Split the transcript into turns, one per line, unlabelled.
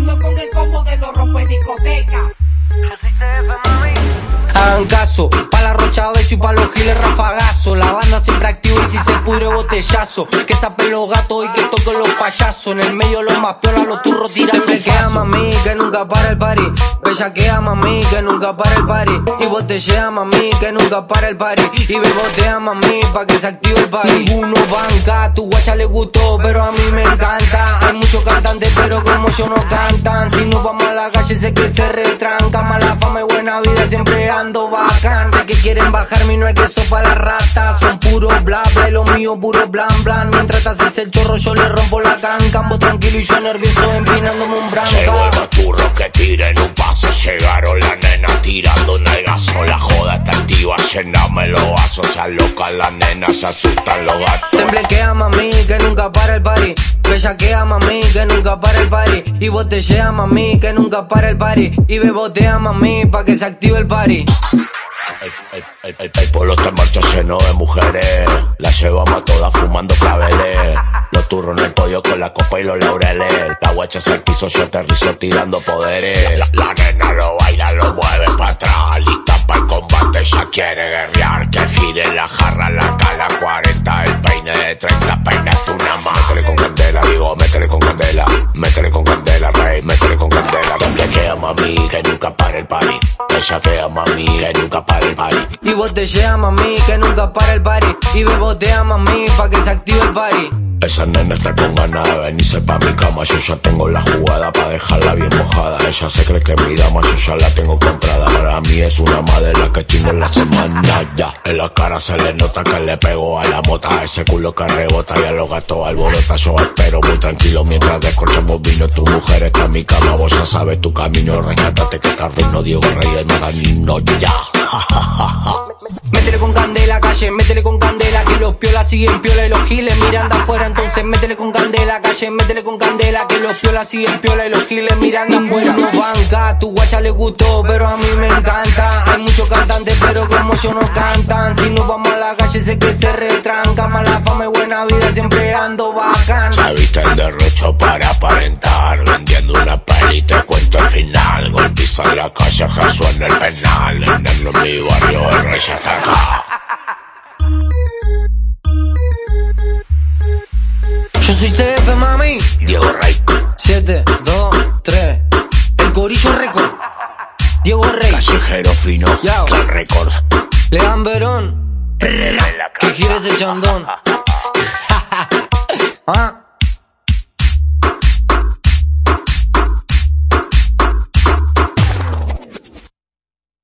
Ando con el combo de los rompe discoteca.
Hagan caso, pa' la rocha beso y pa' los giles rafagazo. La banda siempre activa Que sapen los gatos y que toquen los payasos. En el medio los más piola, los turros tiran que ama a mí, que nunca para el party. Bella que ama a mí, que nunca para el party. Y botella ama a mí, que nunca para el party. Y bebo te ama a mí, pa' que se active el party. Ninguno banca, tu guacha le gustó, pero a mí me encanta. Hay muchos cantantes, pero como yo no cantan. Si nos vamos a la calle, sé que se retranca. Mala fama y buena vida, siempre ando bacán. Sé que quieren bajarme y no hay queso para la rata. Son puros bla bla y lo mío puro blan blan. Mientras te haces el chorro, yo le rompo la canca. Ando tranquilo y yo nervioso, empinándome un
Llegó el
branca.
baturro que tiren un paso. Llegaron las nenas tirando nalgazo. La joda está activa, llename los vasos. Se alocan las nenas, se asustan los gatos.
Temple que ama a mí, que nunca para el party. Bella que ama a mí, que nunca para el party. Y botella ama a mí, que nunca para el party. Y bebo te ama a mí, pa' que se active el party.
El, el, el, el, pueblo está en marcha lleno de mujeres. Las llevamos a todas fumando claveles. Los turros en el podio con la copa y los laureles. La guacha se quiso, yo aterrizo tirando poderes. La, la nena lo baila, lo mueve para atrás. Lista para el combate, ya quiere guerrear. Que gire la jarra, la cala 40. El peine de 30, peinaste una más. Temple que nunca para el party. Ella que ama a mí, que nunca para el party.
Y botella ama a mí, que nunca para el party. Y bebo te ama a mí, pa' que se active el party.
Esa nena está con ganas de venirse pa' mi cama Yo ya tengo la jugada pa' dejarla bien mojada. Ella se cree que es mi dama, yo ya la tengo comprada Para mí es una madera que chingo en la semana ya. En la cara se le nota que le pego a la mota. Ese culo que rebota y a los gatos alborota. Yo espero muy tranquilo mientras descorchamos vino. Tu mujer está en mi cama, vos ya sabes tu camino. Rescátate que te arruino Diego Reyes Maganino ya
Métele con candela, calle, métele con candela, que los piolas siguen piola y los giles miran de afuera, entonces métele con candela, calle, métele con candela, que los piolas siguen piola y los giles miran de afuera. No banca, tu guacha le gustó, pero a mí me encanta. Hay muchos cantantes, pero como yo no cantan. Si nos vamos a la calle, sé que se retranca. Mala fama y buena vida, siempre ando bacán.
Se viste el derrocho para aparentar Vendiendo una Golpiza en la calle, Jesús en el penal En el mi barrio, el rey está acá
Yo soy CF, mami.
Diego Rey,
7, 2, 3. El corillo récord. Diego Rey.
callejero fino,
Yao.
Clan Record
Lean Verón. Que quiere ese chandón. Ah.